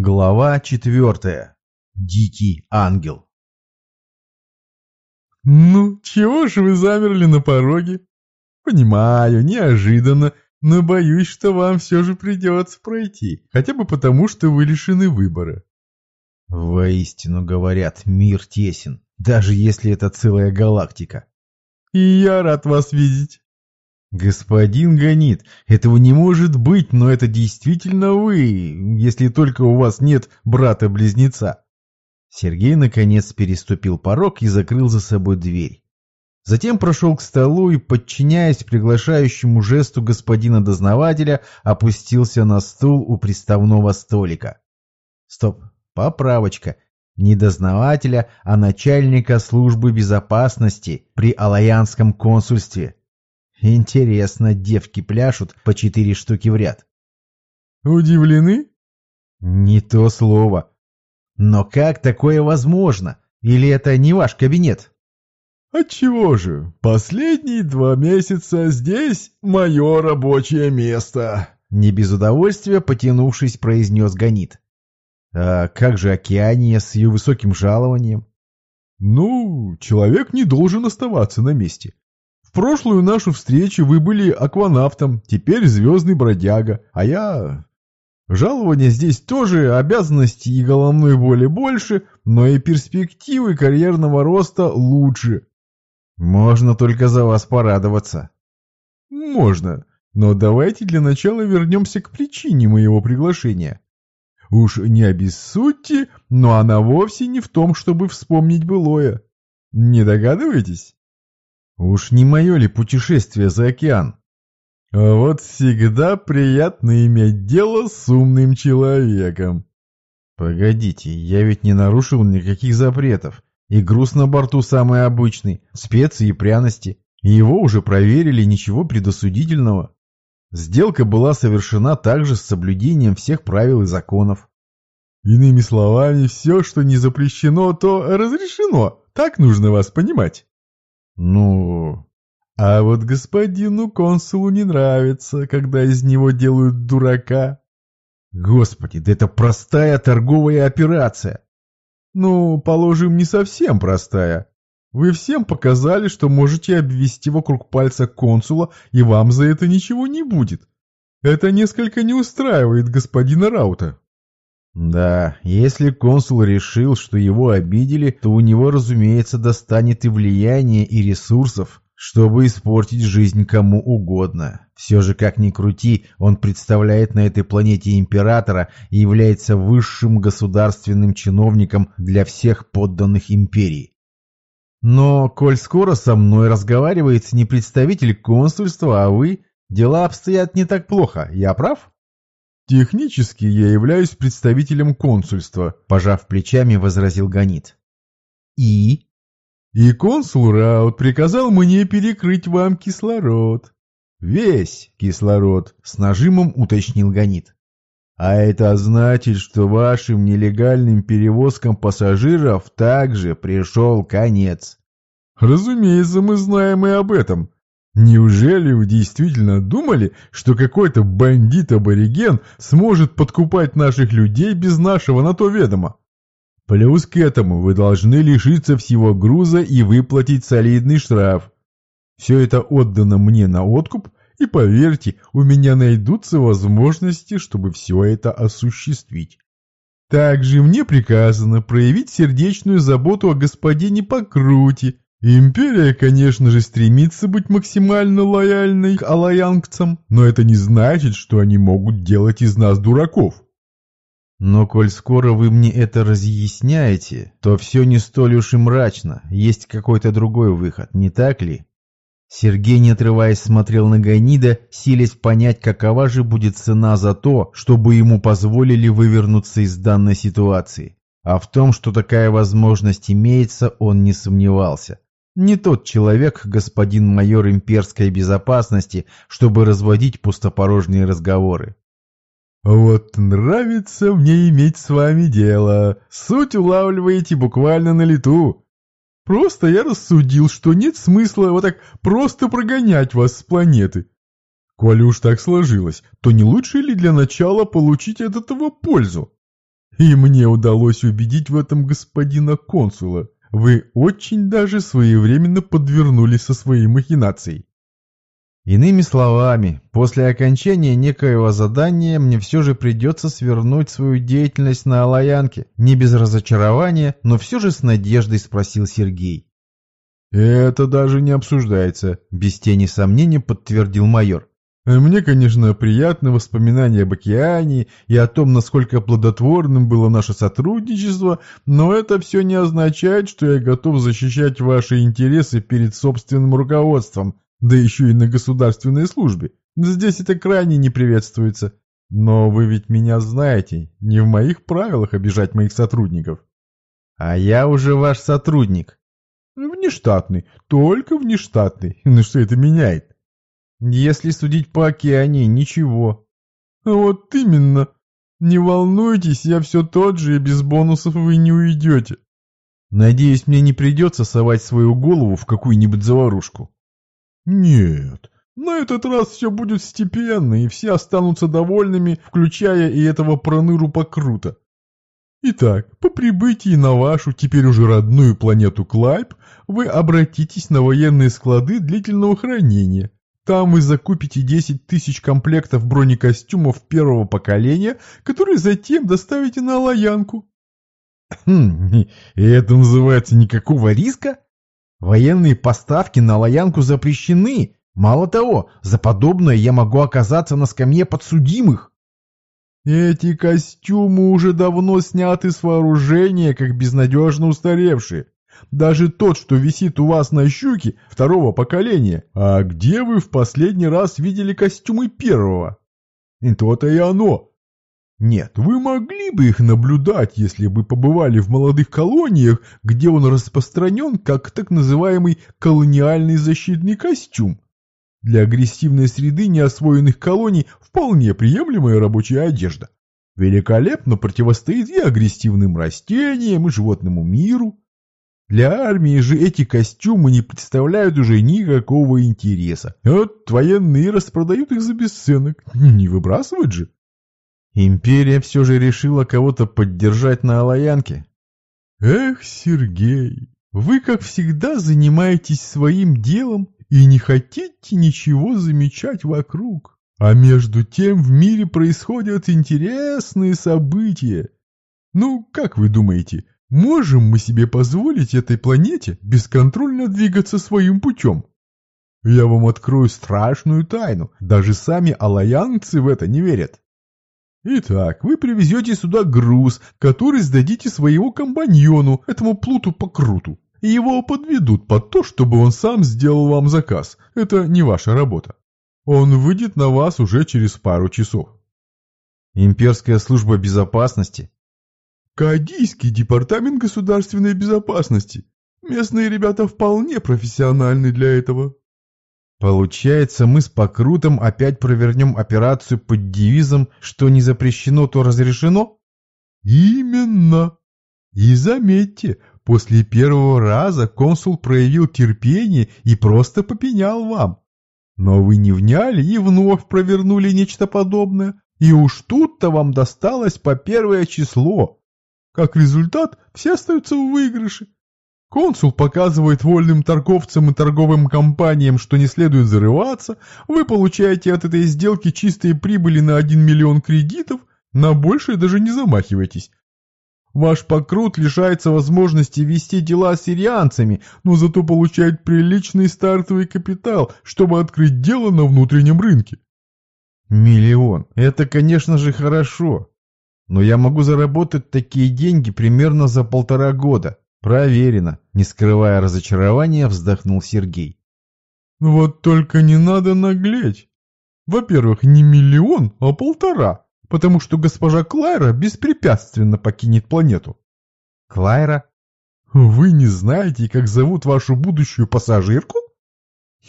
Глава четвертая. Дикий ангел. «Ну, чего ж вы замерли на пороге? Понимаю, неожиданно, но боюсь, что вам все же придется пройти, хотя бы потому, что вы лишены выбора». Воистину говорят, мир тесен, даже если это целая галактика. «И я рад вас видеть». «Господин Ганит, этого не может быть, но это действительно вы, если только у вас нет брата-близнеца». Сергей наконец переступил порог и закрыл за собой дверь. Затем прошел к столу и, подчиняясь приглашающему жесту господина дознавателя, опустился на стул у приставного столика. Стоп, поправочка. Не дознавателя, а начальника службы безопасности при Алаянском консульстве. Интересно, девки пляшут по четыре штуки в ряд. Удивлены? Не то слово. Но как такое возможно? Или это не ваш кабинет? Отчего же? Последние два месяца здесь мое рабочее место. Не без удовольствия, потянувшись, произнес Ганит. А как же Океания с ее высоким жалованием? Ну, человек не должен оставаться на месте. Прошлую нашу встречу вы были акванавтом, теперь звездный бродяга, а я... Жалование здесь тоже, обязанностей и головной боли больше, но и перспективы карьерного роста лучше. Можно только за вас порадоваться. Можно, но давайте для начала вернемся к причине моего приглашения. Уж не обессудьте, но она вовсе не в том, чтобы вспомнить былое. Не догадываетесь? Уж не мое ли путешествие за океан? А вот всегда приятно иметь дело с умным человеком. Погодите, я ведь не нарушил никаких запретов. И груз на борту самый обычный, специи и пряности. Его уже проверили, ничего предосудительного. Сделка была совершена также с соблюдением всех правил и законов. Иными словами, все, что не запрещено, то разрешено. Так нужно вас понимать. Ну, а вот господину консулу не нравится, когда из него делают дурака. Господи, да это простая торговая операция. Ну, положим, не совсем простая. Вы всем показали, что можете обвести вокруг пальца консула, и вам за это ничего не будет. Это несколько не устраивает господина Раута. Да, если консул решил, что его обидели, то у него, разумеется, достанет и влияния, и ресурсов, чтобы испортить жизнь кому угодно. Все же, как ни крути, он представляет на этой планете императора и является высшим государственным чиновником для всех подданных империи. Но, коль скоро со мной разговаривает не представитель консульства, а вы, дела обстоят не так плохо, я прав? «Технически я являюсь представителем консульства», – пожав плечами, возразил Ганит. «И?» «И консул Раут приказал мне перекрыть вам кислород». «Весь кислород», – с нажимом уточнил Ганит. «А это значит, что вашим нелегальным перевозкам пассажиров также пришел конец». «Разумеется, мы знаем и об этом», Неужели вы действительно думали, что какой-то бандит-абориген сможет подкупать наших людей без нашего на то ведома? Плюс к этому вы должны лишиться всего груза и выплатить солидный штраф. Все это отдано мне на откуп, и поверьте, у меня найдутся возможности, чтобы все это осуществить. Также мне приказано проявить сердечную заботу о господине Покрути, Империя, конечно же, стремится быть максимально лояльной к алаянцам, но это не значит, что они могут делать из нас дураков. Но коль скоро вы мне это разъясняете, то все не столь уж и мрачно, есть какой-то другой выход, не так ли? Сергей, не отрываясь, смотрел на Ганида, силясь понять, какова же будет цена за то, чтобы ему позволили вывернуться из данной ситуации. А в том, что такая возможность имеется, он не сомневался. Не тот человек, господин майор имперской безопасности, чтобы разводить пустопорожние разговоры. «Вот нравится мне иметь с вами дело. Суть улавливаете буквально на лету. Просто я рассудил, что нет смысла вот так просто прогонять вас с планеты. Коли уж так сложилось, то не лучше ли для начала получить от этого пользу? И мне удалось убедить в этом господина консула. Вы очень даже своевременно подвернулись со своей махинацией. Иными словами, после окончания некоего задания мне все же придется свернуть свою деятельность на Алаянке. Не без разочарования, но все же с надеждой спросил Сергей. «Это даже не обсуждается», — без тени сомнений подтвердил майор. «Мне, конечно, приятны воспоминания об океане и о том, насколько плодотворным было наше сотрудничество, но это все не означает, что я готов защищать ваши интересы перед собственным руководством, да еще и на государственной службе. Здесь это крайне не приветствуется. Но вы ведь меня знаете, не в моих правилах обижать моих сотрудников. А я уже ваш сотрудник. Внештатный, только внештатный. Ну что это меняет? Если судить по океане, ничего. Вот именно. Не волнуйтесь, я все тот же, и без бонусов вы не уйдете. Надеюсь, мне не придется совать свою голову в какую-нибудь заварушку. Нет, на этот раз все будет степенно, и все останутся довольными, включая и этого проныру покрута. Итак, по прибытии на вашу, теперь уже родную планету Клайп, вы обратитесь на военные склады длительного хранения. Там вы закупите 10 тысяч комплектов бронекостюмов первого поколения, которые затем доставите на Лаянку. Хм, и это называется никакого риска? Военные поставки на Лаянку запрещены. Мало того, за подобное я могу оказаться на скамье подсудимых. Эти костюмы уже давно сняты с вооружения, как безнадежно устаревшие. Даже тот, что висит у вас на щуке, второго поколения. А где вы в последний раз видели костюмы первого? И то-то и оно. Нет, вы могли бы их наблюдать, если бы побывали в молодых колониях, где он распространен как так называемый колониальный защитный костюм. Для агрессивной среды неосвоенных колоний вполне приемлемая рабочая одежда. Великолепно противостоит и агрессивным растениям, и животному миру. Для армии же эти костюмы не представляют уже никакого интереса. Вот военные распродают их за бесценок. Не выбрасывать же. Империя все же решила кого-то поддержать на Алаянке. Эх, Сергей, вы, как всегда, занимаетесь своим делом и не хотите ничего замечать вокруг. А между тем в мире происходят интересные события. Ну, как вы думаете, можем мы себе позволить этой планете бесконтрольно двигаться своим путем? Я вам открою страшную тайну, даже сами алаянцы в это не верят. Итак, вы привезете сюда груз, который сдадите своему компаньону, этому плуту по круту. И его подведут под то, чтобы он сам сделал вам заказ. Это не ваша работа. Он выйдет на вас уже через пару часов. Имперская служба безопасности? Кадийский департамент государственной безопасности. Местные ребята вполне профессиональны для этого. Получается, мы с Покрутом опять провернем операцию под девизом «Что не запрещено, то разрешено»? Именно. И заметьте, после первого раза консул проявил терпение и просто попенял вам. Но вы не вняли и вновь провернули нечто подобное. И уж тут-то вам досталось по первое число. Как результат, все остаются в выигрыше. Консул показывает вольным торговцам и торговым компаниям, что не следует зарываться, вы получаете от этой сделки чистые прибыли на 1 миллион кредитов, на большее даже не замахивайтесь. Ваш покрут лишается возможности вести дела с сирианцами, но зато получает приличный стартовый капитал, чтобы открыть дело на внутреннем рынке. Миллион. Это, конечно же, хорошо. Но я могу заработать такие деньги примерно за полтора года. Проверено, не скрывая разочарования, вздохнул Сергей. Вот только не надо наглеть. Во-первых, не миллион, а полтора, потому что госпожа Клайра беспрепятственно покинет планету. Клайра? Вы не знаете, как зовут вашу будущую пассажирку?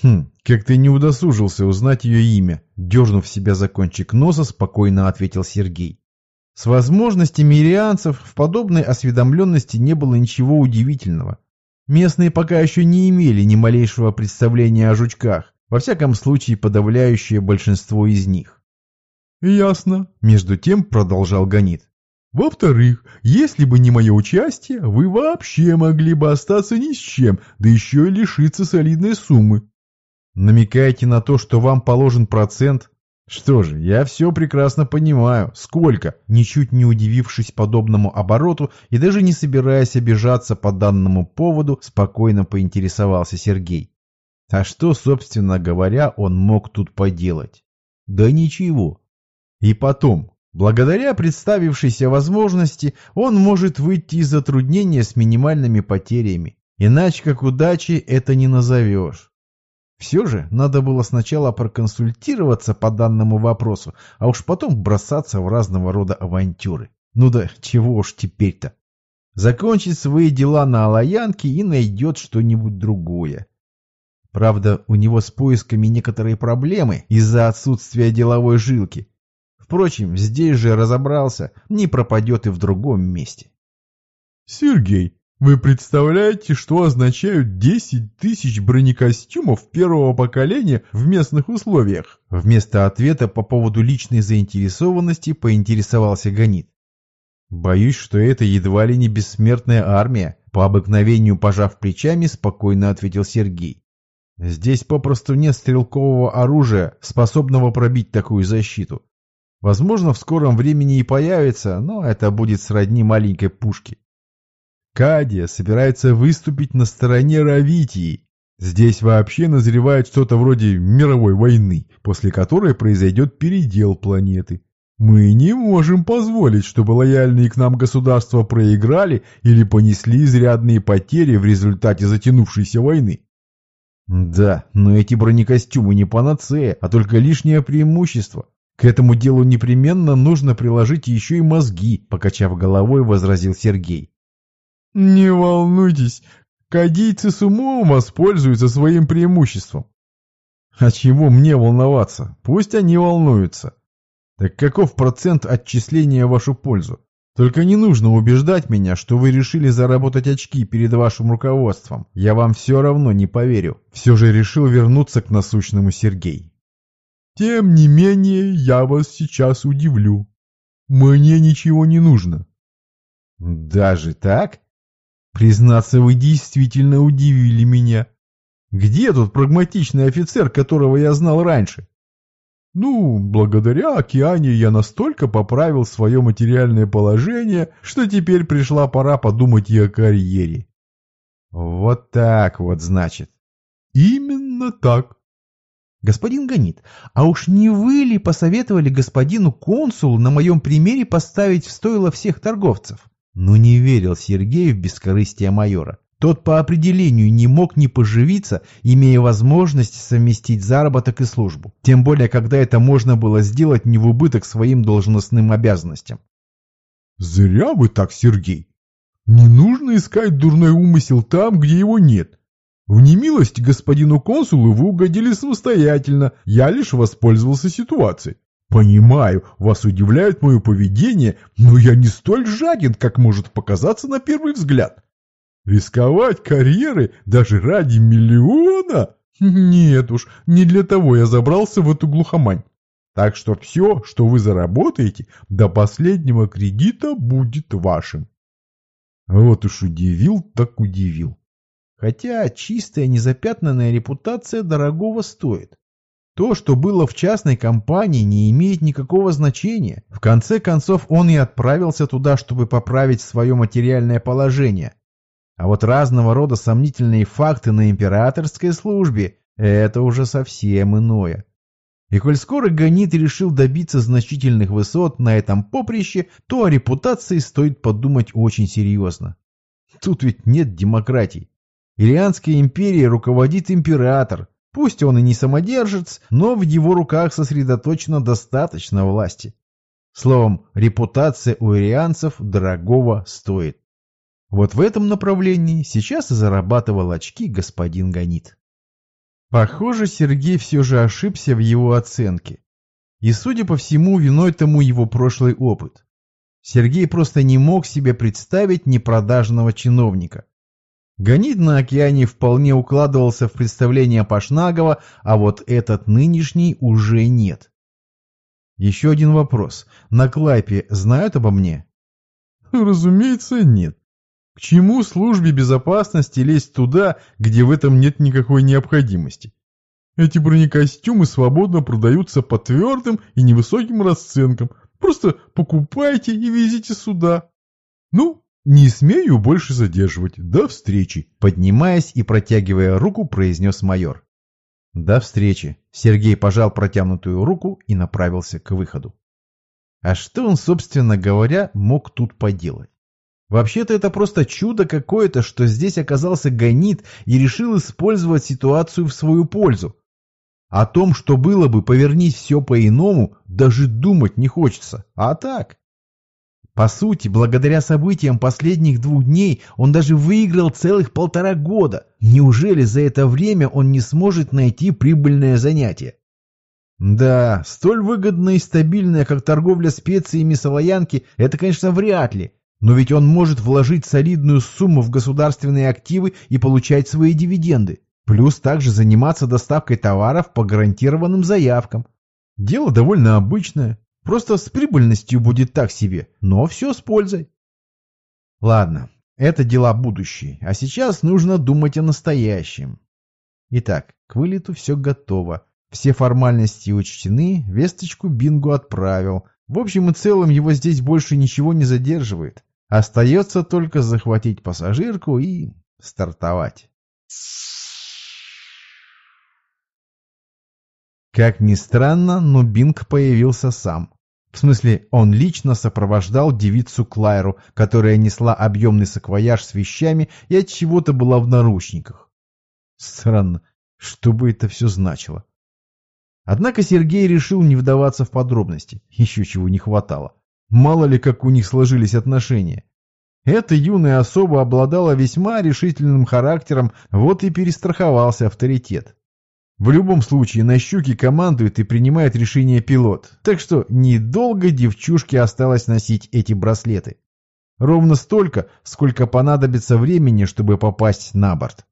Хм, как ты не удосужился узнать ее имя, дернув себя за кончик носа, спокойно ответил Сергей. С возможностями ирианцев в подобной осведомленности не было ничего удивительного. Местные пока еще не имели ни малейшего представления о жучках, во всяком случае подавляющее большинство из них. «Ясно», — между тем продолжал Ганит. Во-вторых, если бы не мое участие, вы вообще могли бы остаться ни с чем, да еще и лишиться солидной суммы. Намекаете на то, что вам положен процент? Что же, я все прекрасно понимаю. Сколько? Ничуть не удивившись подобному обороту и даже не собираясь обижаться по данному поводу, спокойно поинтересовался Сергей. А что, собственно говоря, он мог тут поделать? Да ничего. И потом, благодаря представившейся возможности, он может выйти из затруднения с минимальными потерями. Иначе как удачи это не назовешь. Все же надо было сначала проконсультироваться по данному вопросу, а уж потом бросаться в разного рода авантюры. Ну да чего уж теперь-то. Закончить свои дела на Алаянке и найдет что-нибудь другое. Правда, у него с поисками некоторые проблемы из-за отсутствия деловой жилки. Впрочем, здесь же разобрался, не пропадет и в другом месте. «Сергей, вы представляете, что означают 10 тысяч бронекостюмов первого поколения в местных условиях?» Вместо ответа по поводу личной заинтересованности поинтересовался Ганит. «Боюсь, что это едва ли не бессмертная армия», по обыкновению пожав плечами, спокойно ответил Сергей. Здесь попросту нет стрелкового оружия, способного пробить такую защиту. Возможно, в скором времени и появится, но это будет сродни маленькой пушке. Кадия собирается выступить на стороне Равитии. Здесь вообще назревает что-то вроде мировой войны, после которой произойдет передел планеты. Мы не можем позволить, чтобы лояльные к нам государства проиграли или понесли изрядные потери в результате затянувшейся войны. Да, но эти бронекостюмы не панацея, а только лишнее преимущество. К этому делу непременно нужно приложить еще и мозги, покачав головой, возразил Сергей. Не волнуйтесь, кадийцы с умом воспользуются своим преимуществом. А чего мне волноваться? Пусть они волнуются. Так каков процент отчисления в вашу пользу? Только не нужно убеждать меня, что вы решили заработать очки перед вашим руководством. Я вам все равно не поверю. Все же решил вернуться к насущному Сергей. Тем не менее, я вас сейчас удивлю. Мне ничего не нужно. Даже так? Признаться, вы действительно удивили меня. Где тут прагматичный офицер, которого я знал раньше? Ну, благодаря океане я настолько поправил свое материальное положение, что теперь пришла пора подумать и о карьере. Вот так вот, значит. Именно так. Господин Ганит, а уж не вы ли посоветовали господину консулу на моем примере поставить в стойло всех торговцев? Ну не верил Сергей в бескорыстие майора. Тот по определению не мог не поживиться, имея возможность совместить заработок и службу. Тем более, когда это можно было сделать не в убыток своим должностным обязанностям. «Зря вы так, Сергей. Не нужно искать дурной умысел там, где его нет. В немилость господину консулу вы угодили самостоятельно, я лишь воспользовался ситуацией. Понимаю, вас удивляет мое поведение, но я не столь жаден, как может показаться на первый взгляд». Рисковать карьерой даже ради миллиона? Нет уж, не для того я забрался в эту глухомань. Так что все, что вы заработаете, до последнего кредита будет вашим. Вот уж удивил, так удивил. Хотя чистая незапятнанная репутация дорогого стоит. То, что было в частной компании, не имеет никакого значения. В конце концов, он и отправился туда, чтобы поправить свое материальное положение. А вот разного рода сомнительные факты на императорской службе – это уже совсем иное. И коль скоро Ганит решил добиться значительных высот на этом поприще, то о репутации стоит подумать очень серьезно. Тут ведь нет демократии. Ирианской империей руководит император. Пусть он и не самодержец, но в его руках сосредоточено достаточно власти. Словом, репутация у ирианцев дорогого стоит. Вот в этом направлении сейчас и зарабатывал очки господин Ганит. Похоже, Сергей все же ошибся в его оценке. И, судя по всему, виной тому его прошлый опыт. Сергей просто не мог себе представить непродажного чиновника. Ганит на океане вполне укладывался в представление Пашнагова, а вот этот нынешний уже нет. Еще один вопрос. На Клайпе знают обо мне? Разумеется, нет. К чему службе безопасности лезть туда, где в этом нет никакой необходимости? Эти бронекостюмы свободно продаются по твердым и невысоким расценкам. Просто покупайте и везите сюда. Ну, не смею больше задерживать. До встречи. Поднимаясь и протягивая руку, произнес майор. До встречи. Сергей пожал протянутую руку и направился к выходу. А что он, собственно говоря, мог тут поделать? Вообще-то это просто чудо какое-то, что здесь оказался гонит и решил использовать ситуацию в свою пользу. О том, что было бы, повернись все по-иному, даже думать не хочется. А так? По сути, благодаря событиям последних двух дней он даже выиграл целых полтора года. Неужели за это время он не сможет найти прибыльное занятие? Да, столь выгодное и стабильное, как торговля специями Салаянки, это, конечно, вряд ли. Но ведь он может вложить солидную сумму в государственные активы и получать свои дивиденды. Плюс также заниматься доставкой товаров по гарантированным заявкам. Дело довольно обычное. Просто с прибыльностью будет так себе, но все с пользой. Ладно, это дела будущие, а сейчас нужно думать о настоящем. Итак, к вылету все готово. Все формальности учтены, весточку Бингу отправил. В общем и целом его здесь больше ничего не задерживает. Остается только захватить пассажирку и стартовать. Как ни странно, но Бинг появился сам. В смысле, он лично сопровождал девицу Клайру, которая несла объемный саквояж с вещами и от чего-то была в наручниках. Странно, что бы это все значило. Однако Сергей решил не вдаваться в подробности, еще чего не хватало. Мало ли, как у них сложились отношения. Эта юная особа обладала весьма решительным характером, вот и перестраховался авторитет. В любом случае, на щуке командует и принимает решение пилот, так что недолго девчушке осталось носить эти браслеты. Ровно столько, сколько понадобится времени, чтобы попасть на борт.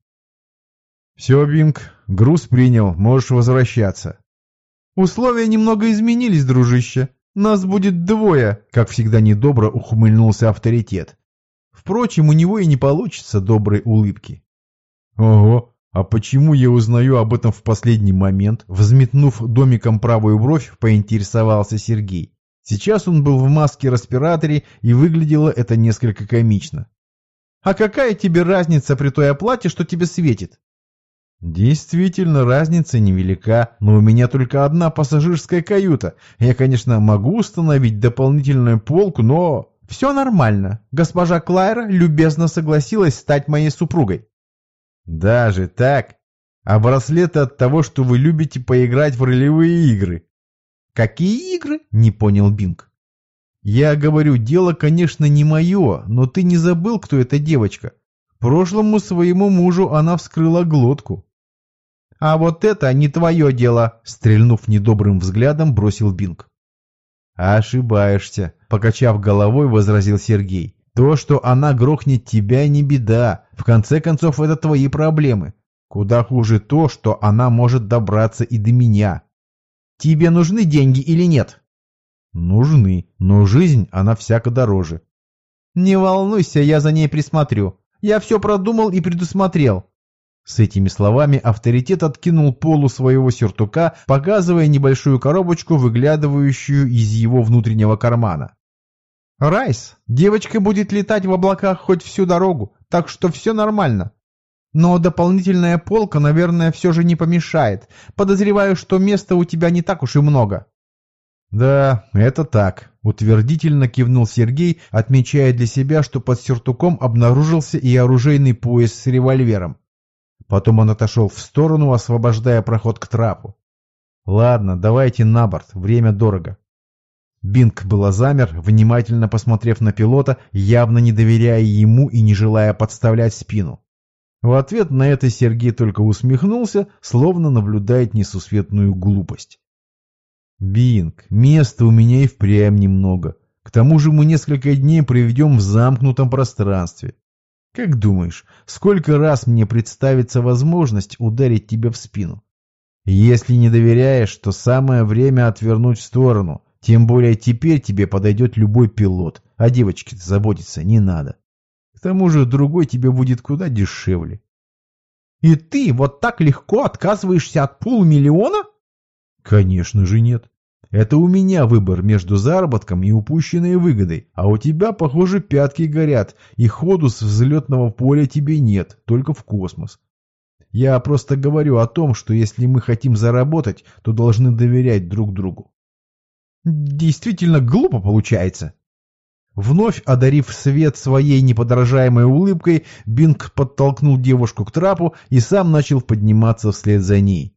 «Все, Бинг, груз принял, можешь возвращаться». «Условия немного изменились, дружище. Нас будет двое», — как всегда недобро ухмыльнулся авторитет. Впрочем, у него и не получится доброй улыбки. «Ого, а почему я узнаю об этом в последний момент?» Взметнув домиком правую бровь, поинтересовался Сергей. Сейчас он был в маске-респираторе, и выглядело это несколько комично. «А какая тебе разница при той оплате, что тебе светит?» «Действительно, разница невелика, но у меня только одна пассажирская каюта. Я, конечно, могу установить дополнительную полку, но...» «Все нормально. Госпожа Клайра любезно согласилась стать моей супругой». Даже так? А браслеты от того, что вы любите поиграть в ролевые игры. Какие игры? Не понял Бинг. Я говорю, дело, конечно, не мое, но ты не забыл, кто эта девочка. Прошлому своему мужу она вскрыла глотку. А вот это не твое дело, стрельнув недобрым взглядом, бросил Бинг. Ошибаешься, покачав головой, возразил Сергей. То, что она грохнет тебя, не беда. В конце концов, это твои проблемы. Куда хуже то, что она может добраться и до меня. Тебе нужны деньги или нет? Нужны, но жизнь, она всяко дороже. Не волнуйся, я за ней присмотрю. Я все продумал и предусмотрел. С этими словами авторитет откинул полу своего сюртука, показывая небольшую коробочку, выглядывающую из его внутреннего кармана. «Райс, девочка будет летать в облаках хоть всю дорогу, так что все нормально. Но дополнительная полка, наверное, все же не помешает. Подозреваю, что места у тебя не так уж и много». «Да, это так», — утвердительно кивнул Сергей, отмечая для себя, что под сюртуком обнаружился и оружейный пояс с револьвером. Потом он отошел в сторону, освобождая проход к трапу. «Ладно, давайте на борт, время дорого». Бинг было замер, внимательно посмотрев на пилота, явно не доверяя ему и не желая подставлять спину. В ответ на это Сергей только усмехнулся, словно наблюдает несусветную глупость. «Бинг, места у меня и впрямь немного. К тому же мы несколько дней проведем в замкнутом пространстве. Как думаешь, сколько раз мне представится возможность ударить тебя в спину? Если не доверяешь, то самое время отвернуть в сторону. Тем более теперь тебе подойдет любой пилот, а девочке заботиться не надо. К тому же другой тебе будет куда дешевле. И ты вот так легко отказываешься от полумиллиона? Конечно же нет. Это у меня выбор между заработком и упущенной выгодой, а у тебя, похоже, пятки горят, и ходу с взлетного поля тебе нет, только в космос. Я просто говорю о том, что если мы хотим заработать, то должны доверять друг другу. Действительно глупо получается. Вновь одарив свет своей неподражаемой улыбкой, Бинг подтолкнул девушку к трапу и сам начал подниматься вслед за ней.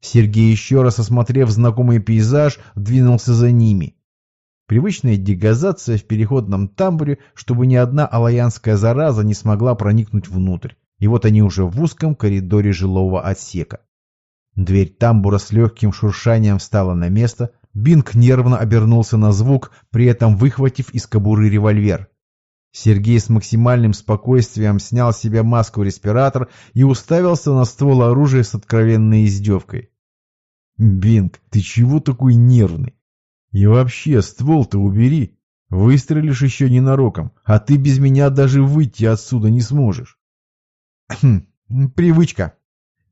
Сергей, еще раз осмотрев знакомый пейзаж, двинулся за ними. Привычная дегазация в переходном тамбуре, чтобы ни одна алаянская зараза не смогла проникнуть внутрь. И вот они уже в узком коридоре жилого отсека. Дверь тамбура с легким шуршанием встала на место, Бинг нервно обернулся на звук, при этом выхватив из кобуры револьвер. Сергей с максимальным спокойствием снял с себя маску-респиратор и уставился на ствол оружия с откровенной издевкой. «Бинг, ты чего такой нервный? И вообще, ствол-то убери. Выстрелишь еще ненароком, а ты без меня даже выйти отсюда не сможешь». «Хм, привычка»,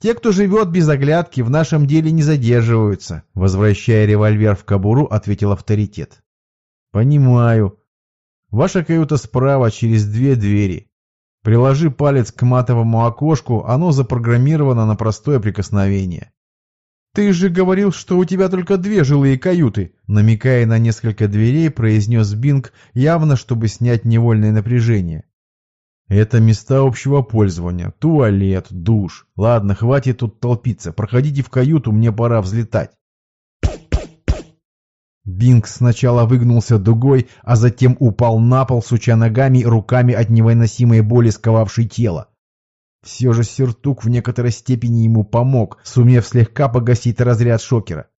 те, кто живет без оглядки, в нашем деле не задерживаются, возвращая револьвер в кобуру, ответил авторитет. Понимаю. Ваша каюта справа, через две двери. Приложи палец к матовому окошку, оно запрограммировано на простое прикосновение. «Ты же говорил, что у тебя только две жилые каюты», намекая на несколько дверей, произнес Бинг, явно чтобы снять невольное напряжение. Это места общего пользования. Туалет, душ. Ладно, хватит тут толпиться. Проходите в каюту, мне пора взлетать. Бинг сначала выгнулся дугой, а затем упал на пол, суча ногами и руками от невыносимой боли, сковавшей тело. Все же сюртук в некоторой степени ему помог, сумев слегка погасить разряд шокера.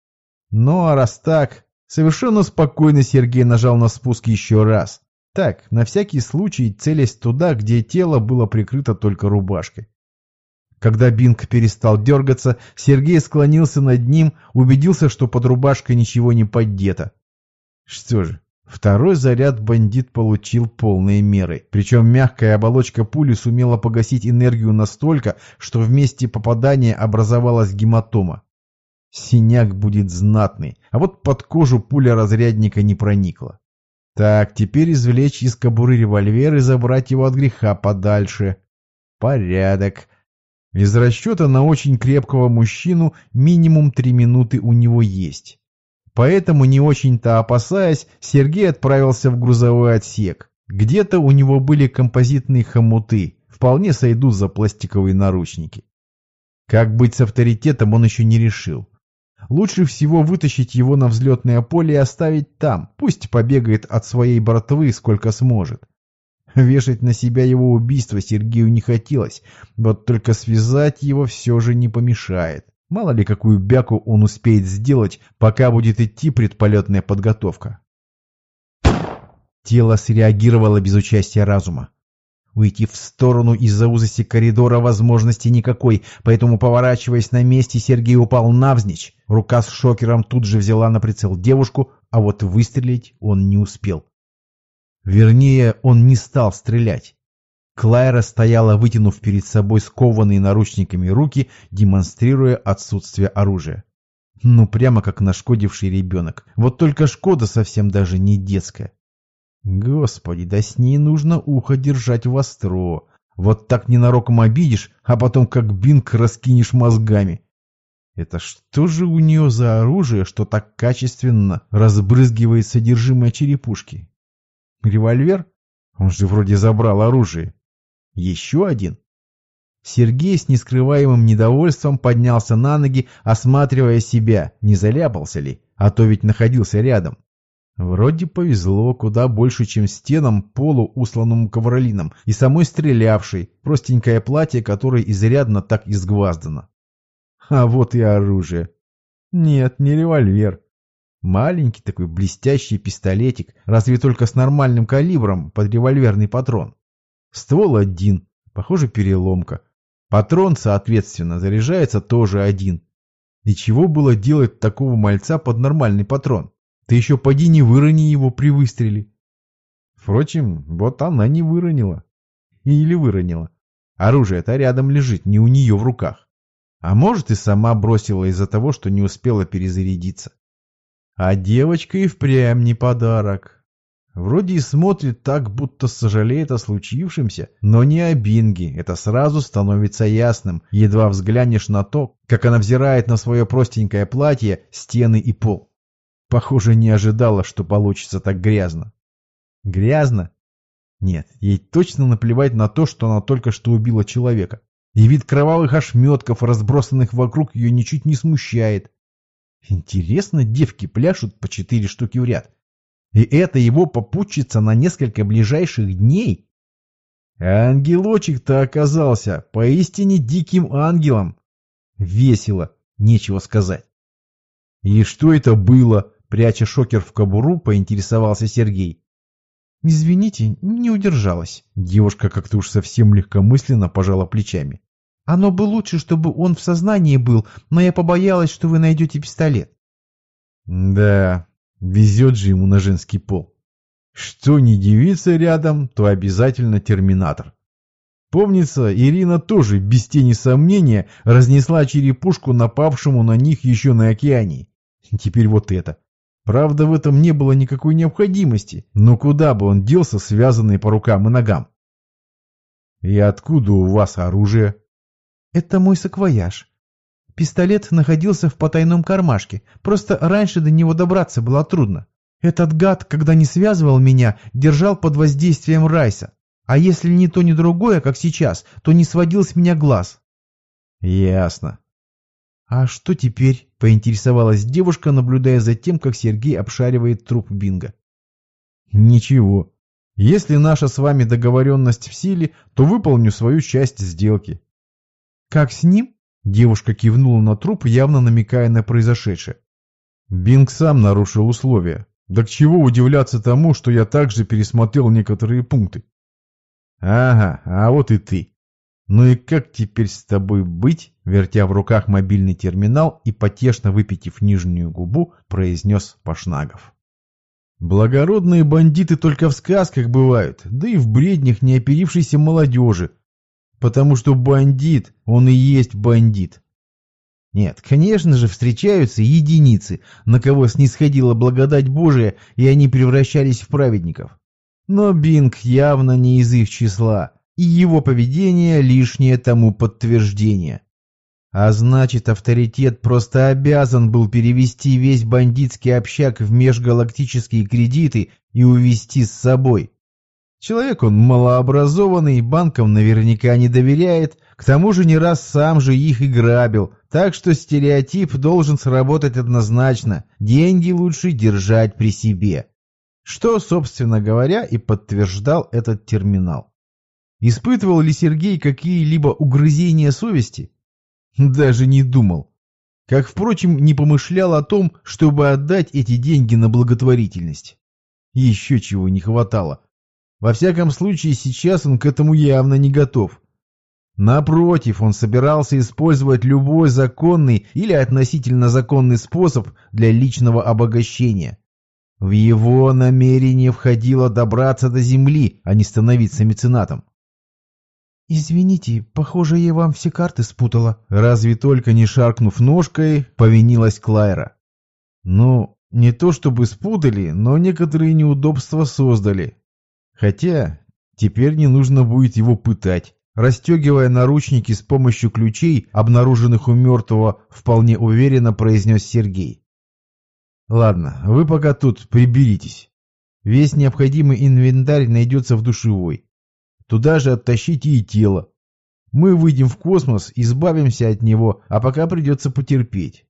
Ну а раз так, совершенно спокойно Сергей нажал на спуск еще раз. Так, на всякий случай, целясь туда, где тело было прикрыто только рубашкой. Когда Бинг перестал дергаться, Сергей склонился над ним, убедился, что под рубашкой ничего не поддето. Что же, второй заряд бандит получил полной мерой. Причем мягкая оболочка пули сумела погасить энергию настолько, что в месте попадания образовалась гематома. Синяк будет знатный, а вот под кожу пуля разрядника не проникла. Так, теперь извлечь из кобуры револьвер и забрать его от греха подальше. Порядок. Из расчета на очень крепкого мужчину минимум три минуты у него есть. Поэтому, не очень-то опасаясь, Сергей отправился в грузовой отсек. Где-то у него были композитные хомуты, вполне сойдут за пластиковые наручники. Как быть с авторитетом, он еще не решил. Лучше всего вытащить его на взлетное поле и оставить там, пусть побегает от своей братвы сколько сможет. Вешать на себя его убийство Сергею не хотелось, вот только связать его все же не помешает. Мало ли какую бяку он успеет сделать, пока будет идти предполетная подготовка. Тело среагировало без участия разума. Уйти в сторону из-за узости коридора возможности никакой, поэтому, поворачиваясь на месте, Сергей упал навзничь. Рука с шокером тут же взяла на прицел девушку, а вот выстрелить он не успел. Вернее, он не стал стрелять. Клайра стояла, вытянув перед собой скованные наручниками руки, демонстрируя отсутствие оружия. Ну, прямо как нашкодивший ребенок. Вот только Шкода совсем даже не детская. Господи, да с ней нужно ухо держать востро. Вот так ненароком обидишь, а потом как бинг раскинешь мозгами. Это что же у нее за оружие, что так качественно разбрызгивает содержимое черепушки? Револьвер? Он же вроде забрал оружие. Еще один? Сергей с нескрываемым недовольством поднялся на ноги, осматривая себя, не заляпался ли, а то ведь находился рядом. Вроде повезло куда больше, чем стенам, полу, усланному ковролином, и самой стрелявшей, простенькое платье, которое изрядно так изгваздано. А вот и оружие. Нет, не револьвер. Маленький такой блестящий пистолетик, разве только с нормальным калибром под револьверный патрон. Ствол один, похоже переломка. Патрон, соответственно, заряжается тоже один. И чего было делать такого мальца под нормальный патрон? Ты еще поди не вырони его при выстреле. Впрочем, вот она не выронила. Или выронила. Оружие-то рядом лежит, не у нее в руках. А может и сама бросила из-за того, что не успела перезарядиться. А девочка и впрямь не подарок. Вроде и смотрит так, будто сожалеет о случившемся, но не о Бинге, это сразу становится ясным, едва взглянешь на то, как она взирает на свое простенькое платье, стены и пол. Похоже, не ожидала, что получится так грязно. Грязно? Нет, ей точно наплевать на то, что она только что убила человека. И вид кровавых ошметков, разбросанных вокруг, ее ничуть не смущает. Интересно, девки пляшут по четыре штуки в ряд. И это его попутчица на несколько ближайших дней. Ангелочек-то оказался поистине диким ангелом. Весело, нечего сказать. И что это было? Пряча шокер в кобуру, поинтересовался Сергей. «Извините, не удержалась». Девушка как-то уж совсем легкомысленно пожала плечами. «Оно бы лучше, чтобы он в сознании был, но я побоялась, что вы найдете пистолет». «Да, везет же ему на женский пол. Что не девица рядом, то обязательно терминатор». Помнится, Ирина тоже, без тени сомнения, разнесла черепушку напавшему на них еще на океане. Теперь вот это. Правда, в этом не было никакой необходимости, но куда бы он делся, связанный по рукам и ногам? «И откуда у вас оружие?» «Это мой саквояж. Пистолет находился в потайном кармашке, просто раньше до него добраться было трудно. Этот гад, когда не связывал меня, держал под воздействием Райса. А если ни то, ни другое, как сейчас, то не сводил с меня глаз». «Ясно. «А что теперь?» – поинтересовалась девушка, наблюдая за тем, как Сергей обшаривает труп Бинга. «Ничего. Если наша с вами договоренность в силе, то выполню свою часть сделки». «Как с ним?» – девушка кивнула на труп, явно намекая на произошедшее. Бинг сам нарушил условия. Да к чего удивляться тому, что я также пересмотрел некоторые пункты? Ага, а вот и ты. «Ну и как теперь с тобой быть?» Вертя в руках мобильный терминал и потешно выпитив нижнюю губу, произнес Пашнагов. «Благородные бандиты только в сказках бывают, да и в бреднях неоперившейся молодежи. Потому что бандит, он и есть бандит. Нет, конечно же, встречаются единицы, на кого снисходила благодать Божия, и они превращались в праведников. Но Бинг явно не из их числа и его поведение лишнее тому подтверждение. А значит, авторитет просто обязан был перевести весь бандитский общак в межгалактические кредиты и увести с собой. Человек он малообразованный, банкам наверняка не доверяет, к тому же не раз сам же их и грабил, так что стереотип должен сработать однозначно, деньги лучше держать при себе. Что, собственно говоря, и подтверждал этот терминал. Испытывал ли Сергей какие-либо угрызения совести? Даже не думал. Как, впрочем, не помышлял о том, чтобы отдать эти деньги на благотворительность. Еще чего не хватало. Во всяком случае, сейчас он к этому явно не готов. Напротив, он собирался использовать любой законный или относительно законный способ для личного обогащения. В его намерение входило добраться до земли, а не становиться меценатом. «Извините, похоже, я вам все карты спутала». Разве только не шаркнув ножкой, повинилась Клайра. «Ну, не то чтобы спутали, но некоторые неудобства создали. Хотя теперь не нужно будет его пытать». Растегивая наручники с помощью ключей, обнаруженных у мертвого, вполне уверенно произнес Сергей. «Ладно, вы пока тут приберитесь. Весь необходимый инвентарь найдется в душевой. Туда же оттащите и тело. Мы выйдем в космос, избавимся от него, а пока придется потерпеть.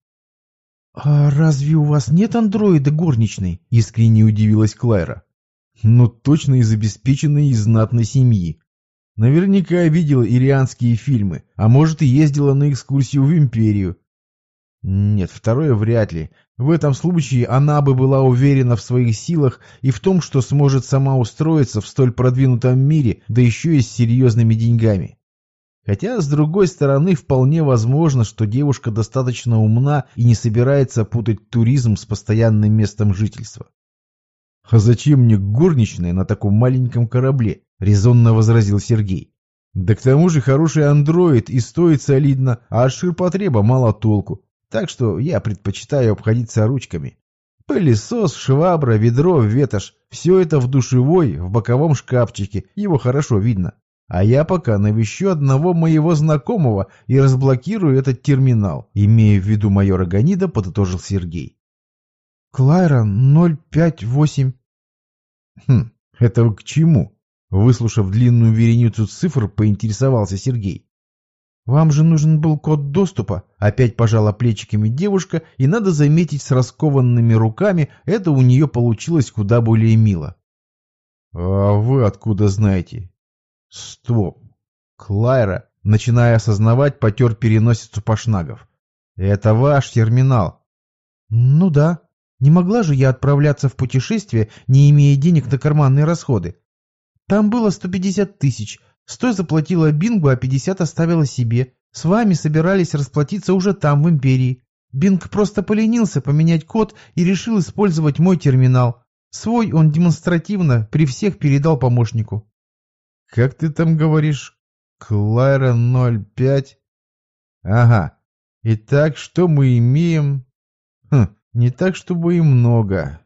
«А разве у вас нет андроида горничной?» — искренне удивилась Клайра. «Ну, точно из обеспеченной и знатной семьи. Наверняка видела ирианские фильмы, а может и ездила на экскурсию в Империю. Нет, второе вряд ли. В этом случае она бы была уверена в своих силах и в том, что сможет сама устроиться в столь продвинутом мире, да еще и с серьезными деньгами. Хотя, с другой стороны, вполне возможно, что девушка достаточно умна и не собирается путать туризм с постоянным местом жительства. «А зачем мне горничная на таком маленьком корабле?» — резонно возразил Сергей. «Да к тому же хороший андроид и стоит солидно, а от ширпотреба мало толку, так что я предпочитаю обходиться ручками. Пылесос, швабра, ведро, ветошь — все это в душевой, в боковом шкафчике, его хорошо видно. А я пока навещу одного моего знакомого и разблокирую этот терминал, имея в виду майора Ганида, подытожил Сергей. Клайра 058. Хм, это к чему? Выслушав длинную вереницу цифр, поинтересовался Сергей. «Вам же нужен был код доступа», — опять пожала плечиками девушка, и, надо заметить, с раскованными руками это у нее получилось куда более мило. «А вы откуда знаете?» Стоп. Клайра, начиная осознавать, потер переносицу пошнагов. Это ваш терминал. Ну да. Не могла же я отправляться в путешествие, не имея денег на карманные расходы. Там было 150 тысяч. Сто заплатила Бингу, а 50 оставила себе. С вами собирались расплатиться уже там, в Империи. Бинг просто поленился поменять код и решил использовать мой терминал. Свой он демонстративно при всех передал помощнику. Как ты там говоришь? Клайра 05? Ага. Итак, что мы имеем? Хм, не так, чтобы и много.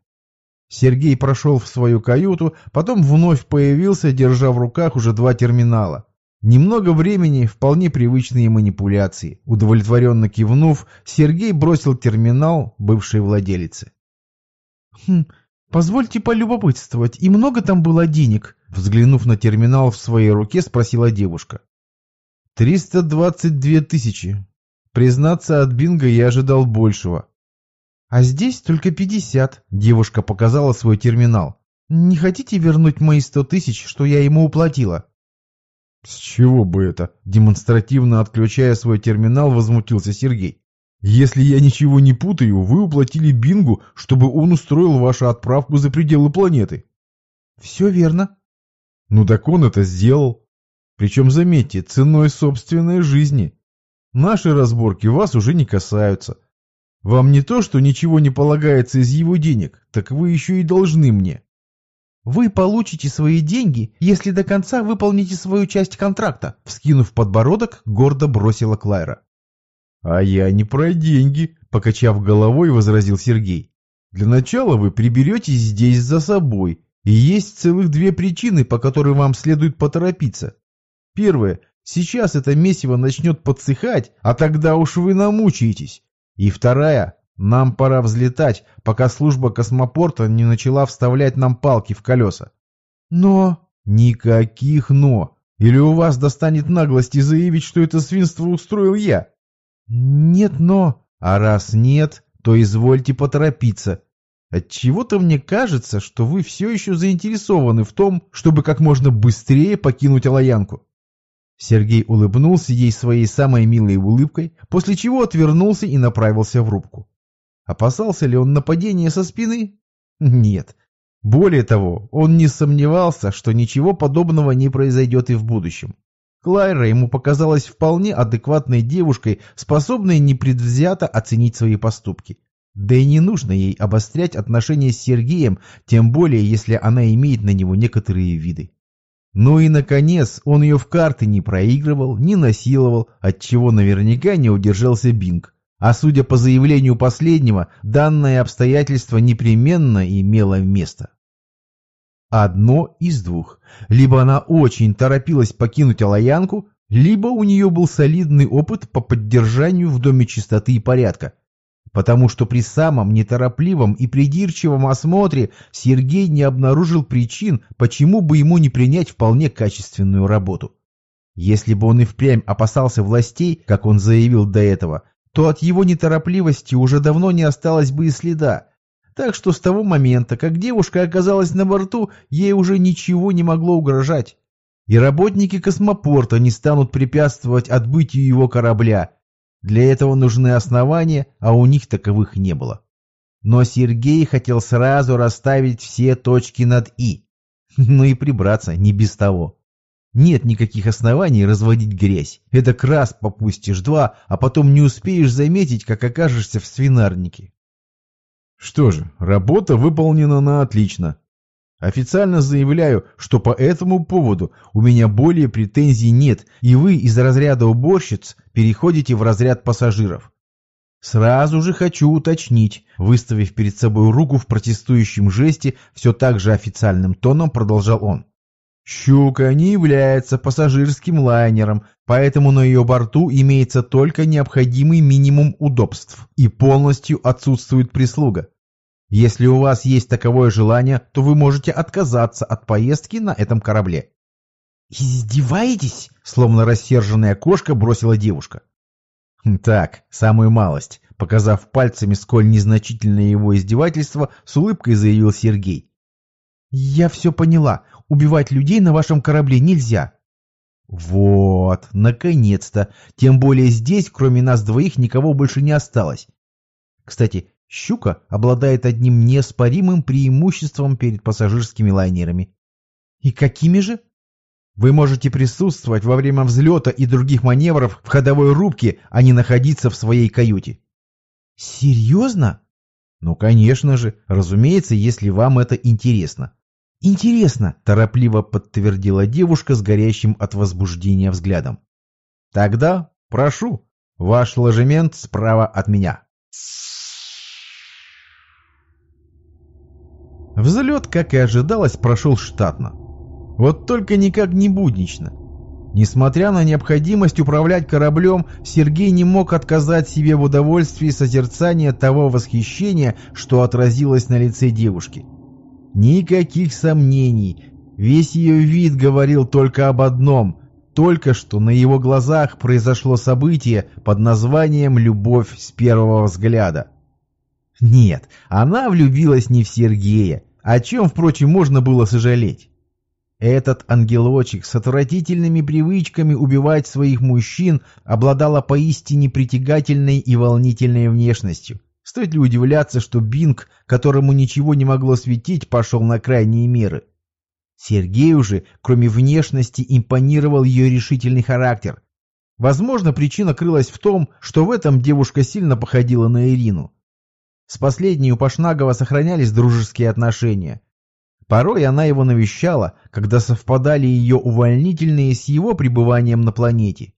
Сергей прошел в свою каюту, потом вновь появился, держа в руках уже два терминала. Немного времени, вполне привычные манипуляции. Удовлетворенно кивнув, Сергей бросил терминал бывшей владелице. «Хм, позвольте полюбопытствовать, и много там было денег?» Взглянув на терминал в своей руке, спросила девушка. «Триста двадцать две тысячи. Признаться, от Бинга я ожидал большего». «А здесь только пятьдесят», — девушка показала свой терминал. «Не хотите вернуть мои сто тысяч, что я ему уплатила?» «С чего бы это?» — демонстративно отключая свой терминал, возмутился Сергей. «Если я ничего не путаю, вы уплатили Бингу, чтобы он устроил вашу отправку за пределы планеты». «Все верно», ну так он это сделал. Причем, заметьте, ценой собственной жизни. Наши разборки вас уже не касаются. Вам не то, что ничего не полагается из его денег, так вы еще и должны мне. Вы получите свои деньги, если до конца выполните свою часть контракта, вскинув подбородок, гордо бросила Клайра. А я не про деньги, покачав головой, возразил Сергей. Для начала вы приберетесь здесь за собой и есть целых две причины, по которым вам следует поторопиться. Первое. Сейчас это месиво начнет подсыхать, а тогда уж вы намучаетесь. И вторая. Нам пора взлетать, пока служба космопорта не начала вставлять нам палки в колеса. Но... Никаких «но». Или у вас достанет наглости заявить, что это свинство устроил я? Нет «но». А раз нет, то извольте поторопиться. Отчего-то мне кажется, что вы все еще заинтересованы в том, чтобы как можно быстрее покинуть Алаянку. Сергей улыбнулся ей своей самой милой улыбкой, после чего отвернулся и направился в рубку. Опасался ли он нападения со спины? Нет. Более того, он не сомневался, что ничего подобного не произойдет и в будущем. Клайра ему показалась вполне адекватной девушкой, способной непредвзято оценить свои поступки. Да и не нужно ей обострять отношения с Сергеем, тем более, если она имеет на него некоторые виды. Ну и, наконец, он ее в карты не проигрывал, не насиловал, отчего наверняка не удержался Бинг. А судя по заявлению последнего, данное обстоятельство непременно имело место. Одно из двух. Либо она очень торопилась покинуть Алаянку, либо у нее был солидный опыт по поддержанию в доме чистоты и порядка, потому что при самом неторопливом и придирчивом осмотре Сергей не обнаружил причин, почему бы ему не принять вполне качественную работу. Если бы он и впрямь опасался властей, как он заявил до этого, то от его неторопливости уже давно не осталось бы и следа. Так что с того момента, как девушка оказалась на борту, ей уже ничего не могло угрожать. И работники космопорта не станут препятствовать отбытию его корабля, для этого нужны основания, а у них таковых не было. Но Сергей хотел сразу расставить все точки над «и». Ну и прибраться не без того. нет никаких оснований разводить грязь. Это раз попустишь, два, а потом не успеешь заметить, как окажешься в свинарнике. Что же, работа выполнена на отлично. Официально заявляю, что по этому поводу у меня более претензий нет, и вы из разряда уборщиц переходите в разряд пассажиров. Сразу же хочу уточнить, выставив перед собой руку в протестующем жесте, все так же официальным тоном продолжал он. Щука не является пассажирским лайнером, поэтому на ее борту имеется только необходимый минимум удобств и полностью отсутствует прислуга. Если у вас есть таковое желание, то вы можете отказаться от поездки на этом корабле. «Издеваетесь?» — словно рассерженная кошка бросила девушка. «Так, самую малость», — показав пальцами, сколь незначительное его издевательство, с улыбкой заявил Сергей. «Я все поняла. Убивать людей на вашем корабле нельзя». «Вот, наконец-то. Тем более здесь, кроме нас двоих, никого больше не осталось. Кстати, Щука обладает одним неоспоримым преимуществом перед пассажирскими лайнерами. И какими же? Вы можете присутствовать во время взлета и других маневров в ходовой рубке, а не находиться в своей каюте. Серьезно? Ну, конечно же, разумеется, если вам это интересно. Интересно, торопливо подтвердила девушка с горящим от возбуждения взглядом. Тогда, прошу, ваш ложемент справа от меня. Взлет, как и ожидалось, прошел штатно. Вот только никак не буднично. Несмотря на необходимость управлять кораблем, Сергей не мог отказать себе в удовольствии созерцания того восхищения, что отразилось на лице девушки. Никаких сомнений. Весь ее вид говорил только об одном. Только что на его глазах произошло событие под названием «Любовь с первого взгляда». Нет, она влюбилась не в Сергея, о чем, впрочем, можно было сожалеть. Этот ангелочек с отвратительными привычками убивать своих мужчин обладала поистине притягательной и волнительной внешностью. Стоит ли удивляться, что Бинг, которому ничего не могло светить, пошел на крайние меры? Сергею же, кроме внешности, импонировал ее решительный характер. Возможно, причина крылась в том, что в этом девушка сильно походила на Ирину. С последней у Пашнагова сохранялись дружеские отношения. Порой она его навещала, когда совпадали ее увольнительные с его пребыванием на планете.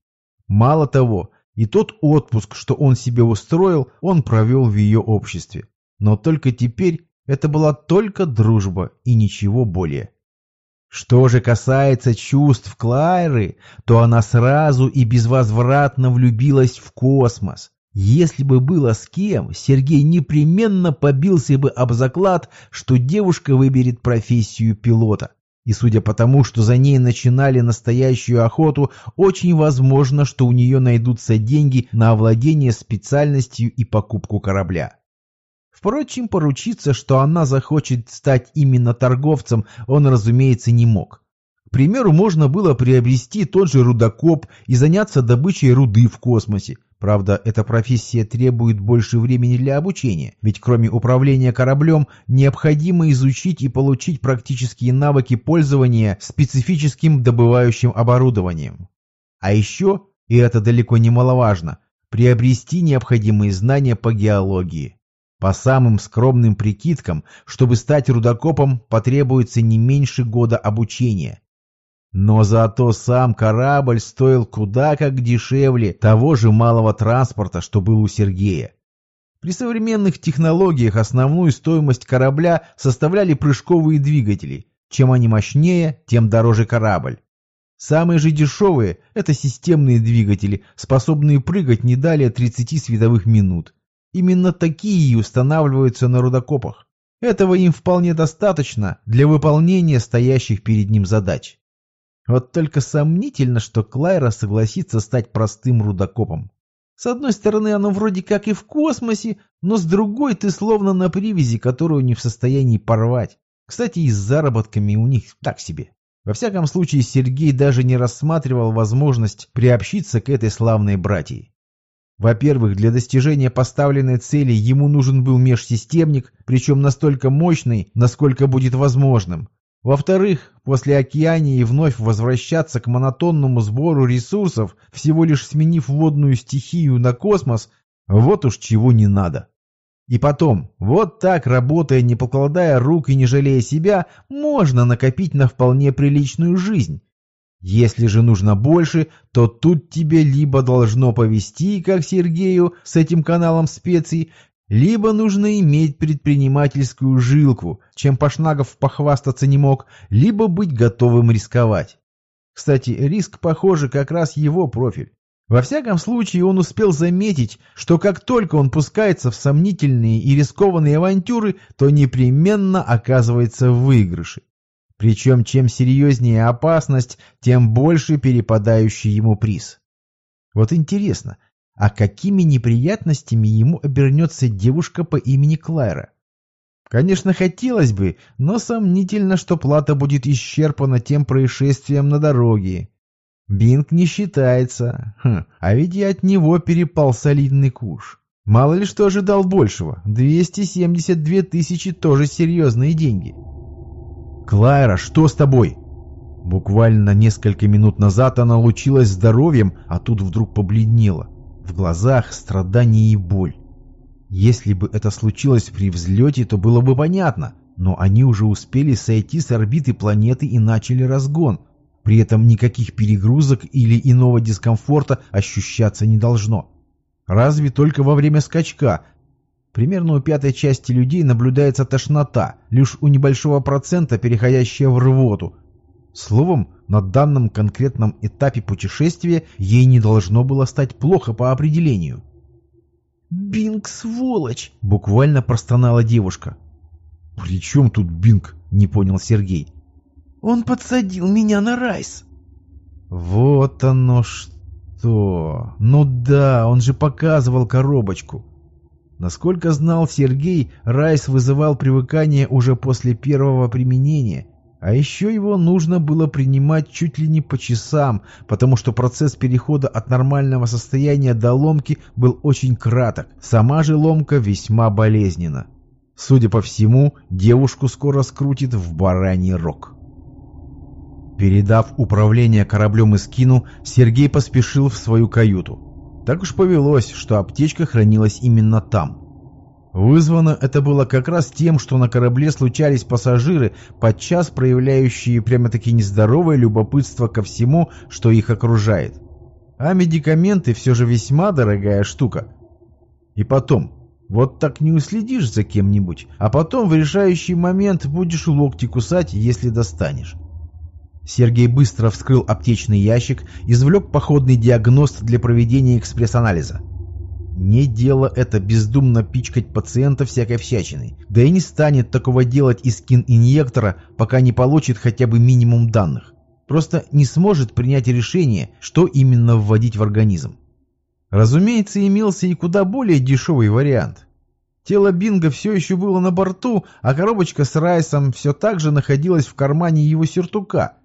Мало того, и тот отпуск, что он себе устроил, он провел в ее обществе. Но только теперь это была только дружба и ничего более. Что же касается чувств Клайры, то она сразу и безвозвратно влюбилась в космос. Если бы было с кем, Сергей непременно побился бы об заклад, что девушка выберет профессию пилота. И судя по тому, что за ней начинали настоящую охоту, очень возможно, что у нее найдутся деньги на овладение специальностью и покупку корабля. Впрочем, поручиться, что она захочет стать именно торговцем, он, разумеется, не мог. К примеру, можно было приобрести тот же рудокоп и заняться добычей руды в космосе. Правда, эта профессия требует больше времени для обучения, ведь кроме управления кораблем необходимо изучить и получить практические навыки пользования специфическим добывающим оборудованием. А еще, и это далеко не маловажно, приобрести необходимые знания по геологии. По самым скромным прикидкам, чтобы стать рудокопом, потребуется не меньше года обучения. Но зато сам корабль стоил куда как дешевле того же малого транспорта, что был у Сергея. При современных технологиях основную стоимость корабля составляли прыжковые двигатели. Чем они мощнее, тем дороже корабль. Самые же дешевые – это системные двигатели, способные прыгать не далее 30 световых минут. Именно такие и устанавливаются на рудокопах. Этого им вполне достаточно для выполнения стоящих перед ним задач. Вот только сомнительно, что Клайра согласится стать простым рудокопом. С одной стороны, оно вроде как и в космосе, но с другой ты словно на привязи, которую не в состоянии порвать. Кстати, и с заработками у них так себе. Во всяком случае, Сергей даже не рассматривал возможность приобщиться к этой славной братьи. Во-первых, для достижения поставленной цели ему нужен был межсистемник, причем настолько мощный, насколько будет возможным. Во-вторых, после океании вновь возвращаться к монотонному сбору ресурсов, всего лишь сменив водную стихию на космос, вот уж чего не надо. И потом, вот так, работая, не покладая рук и не жалея себя, можно накопить на вполне приличную жизнь. Если же нужно больше, то тут тебе либо должно повести, как Сергею, с этим каналом специй, либо нужно иметь предпринимательскую жилку, чем Пашнагов похвастаться не мог, либо быть готовым рисковать. Кстати, риск, похоже, как раз его профиль. Во всяком случае, он успел заметить, что как только он пускается в сомнительные и рискованные авантюры, то непременно оказывается в выигрыше. Причем чем серьезнее опасность, тем больше перепадающий ему приз. Вот интересно, а какими неприятностями ему обернется девушка по имени Клайра? Конечно, хотелось бы, но сомнительно, что плата будет исчерпана тем происшествием на дороге. Бинг не считается, хм, а ведь я от него перепал солидный куш. Мало ли что ожидал большего, 272 тысячи тоже серьезные деньги. «Клайра, что с тобой?» Буквально несколько минут назад она лучилась здоровьем, а тут вдруг побледнела. В глазах страдание и боль. Если бы это случилось при взлете, то было бы понятно, но они уже успели сойти с орбиты планеты и начали разгон. При этом никаких перегрузок или иного дискомфорта ощущаться не должно. Разве только во время скачка, Примерно у пятой части людей наблюдается тошнота, лишь у небольшого процента переходящая в рвоту. Словом, на данном конкретном этапе путешествия ей не должно было стать плохо по определению. «Бинг, сволочь!» — буквально простонала девушка. «При чем тут Бинг?» — не понял Сергей. «Он подсадил меня на райс!» «Вот оно что! Ну да, он же показывал коробочку!» Насколько знал Сергей, Райс вызывал привыкание уже после первого применения, а еще его нужно было принимать чуть ли не по часам, потому что процесс перехода от нормального состояния до ломки был очень краток, сама же ломка весьма болезненна. Судя по всему, девушку скоро скрутит в бараний рог. Передав управление кораблем Искину, Сергей поспешил в свою каюту. Так уж повелось, что аптечка хранилась именно там. Вызвано это было как раз тем, что на корабле случались пассажиры, подчас проявляющие прямо-таки нездоровое любопытство ко всему, что их окружает. А медикаменты все же весьма дорогая штука. И потом, вот так не уследишь за кем-нибудь, а потом в решающий момент будешь локти кусать, если достанешь. Сергей быстро вскрыл аптечный ящик, извлек походный диагност для проведения экспресс-анализа. Не дело это бездумно пичкать пациента всякой всячиной, да и не станет такого делать из кин-инъектора, пока не получит хотя бы минимум данных. Просто не сможет принять решение, что именно вводить в организм. Разумеется, имелся и куда более дешевый вариант. Тело Бинга все еще было на борту, а коробочка с райсом все так же находилась в кармане его сюртука,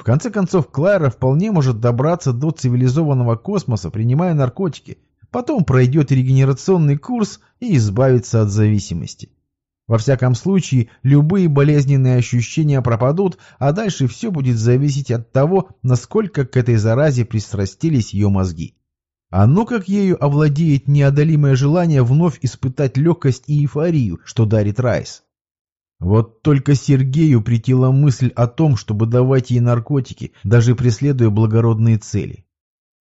в конце концов, Клайра вполне может добраться до цивилизованного космоса, принимая наркотики. Потом пройдет регенерационный курс и избавится от зависимости. Во всяком случае, любые болезненные ощущения пропадут, а дальше все будет зависеть от того, насколько к этой заразе пристрастились ее мозги. А ну как ею овладеет неодолимое желание вновь испытать легкость и эйфорию, что дарит Райс. Вот только Сергею притила мысль о том, чтобы давать ей наркотики, даже преследуя благородные цели.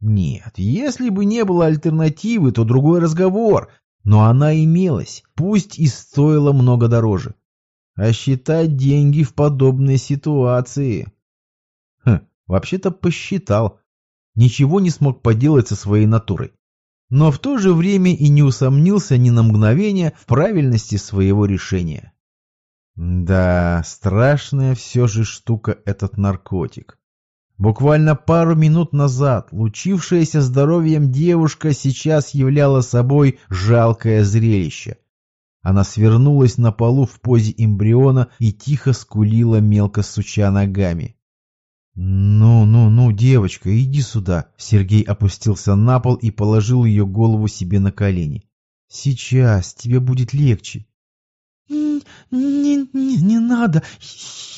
Нет, если бы не было альтернативы, то другой разговор, но она имелась, пусть и стоила много дороже. А считать деньги в подобной ситуации... Хм, вообще-то посчитал. Ничего не смог поделать со своей натурой. Но в то же время и не усомнился ни на мгновение в правильности своего решения. Да, страшная все же штука этот наркотик. Буквально пару минут назад лучившаяся здоровьем девушка сейчас являла собой жалкое зрелище. Она свернулась на полу в позе эмбриона и тихо скулила, мелко суча ногами. «Ну, ну, ну, девочка, иди сюда!» Сергей опустился на пол и положил ее голову себе на колени. «Сейчас тебе будет легче. не, не, не надо,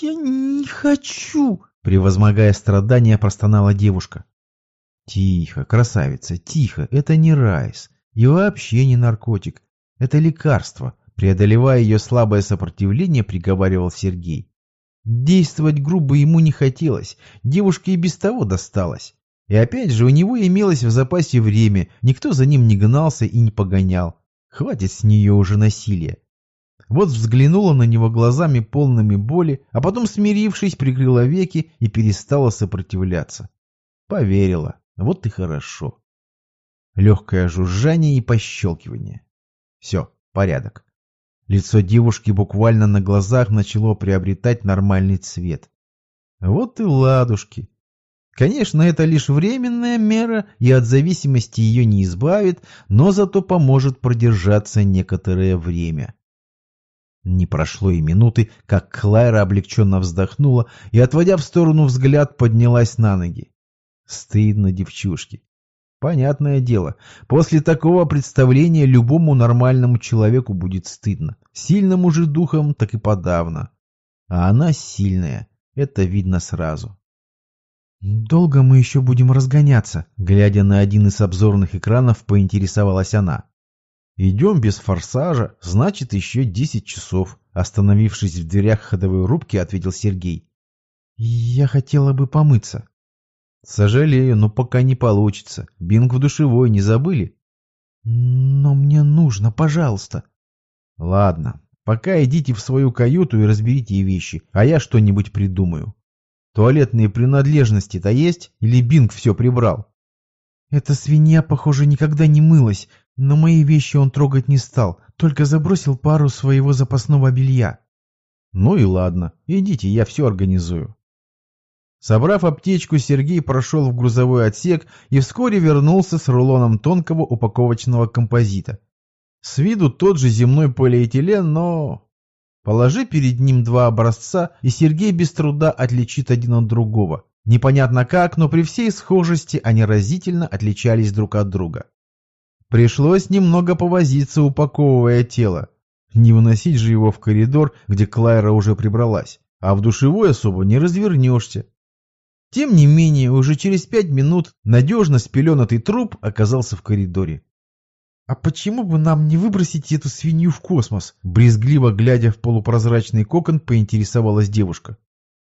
я не хочу!» Превозмогая страдания, простонала девушка. «Тихо, красавица, тихо, это не райс и вообще не наркотик, это лекарство», преодолевая ее слабое сопротивление, приговаривал Сергей. Действовать грубо ему не хотелось, девушке и без того досталось. И опять же, у него имелось в запасе время, никто за ним не гнался и не погонял. Хватит с нее уже насилия. Вот взглянула на него глазами полными боли, а потом, смирившись, прикрыла веки и перестала сопротивляться. Поверила. Вот и хорошо. Легкое жужжание и пощелкивание. Все, порядок. Лицо девушки буквально на глазах начало приобретать нормальный цвет. Вот и ладушки. Конечно, это лишь временная мера и от зависимости ее не избавит, но зато поможет продержаться некоторое время. Не прошло и минуты, как Клайра облегченно вздохнула и, отводя в сторону взгляд, поднялась на ноги. Стыдно девчушке. Понятное дело, после такого представления любому нормальному человеку будет стыдно. Сильному же духом так и подавно. А она сильная, это видно сразу. «Долго мы еще будем разгоняться?» Глядя на один из обзорных экранов, поинтересовалась она. «Идем без форсажа, значит, еще десять часов», остановившись в дверях ходовой рубки, ответил Сергей. «Я хотела бы помыться». «Сожалею, но пока не получится. Бинг в душевой, не забыли?» «Но мне нужно, пожалуйста». «Ладно, пока идите в свою каюту и разберите вещи, а я что-нибудь придумаю». Туалетные принадлежности-то есть? Или Бинг все прибрал? Эта свинья, похоже, никогда не мылась, но мои вещи он трогать не стал, только забросил пару своего запасного белья. Ну и ладно, идите, я все организую. Собрав аптечку, Сергей прошел в грузовой отсек и вскоре вернулся с рулоном тонкого упаковочного композита. С виду тот же земной полиэтилен, но Положи перед ним два образца, и Сергей без труда отличит один от другого. Непонятно как, но при всей схожести они разительно отличались друг от друга. Пришлось немного повозиться, упаковывая тело. Не выносить же его в коридор, где Клайра уже прибралась, а в душевой особо не развернешься. Тем не менее, уже через пять минут надежно спеленатый труп оказался в коридоре. «А почему бы нам не выбросить эту свинью в космос?» Брезгливо глядя в полупрозрачный кокон, поинтересовалась девушка.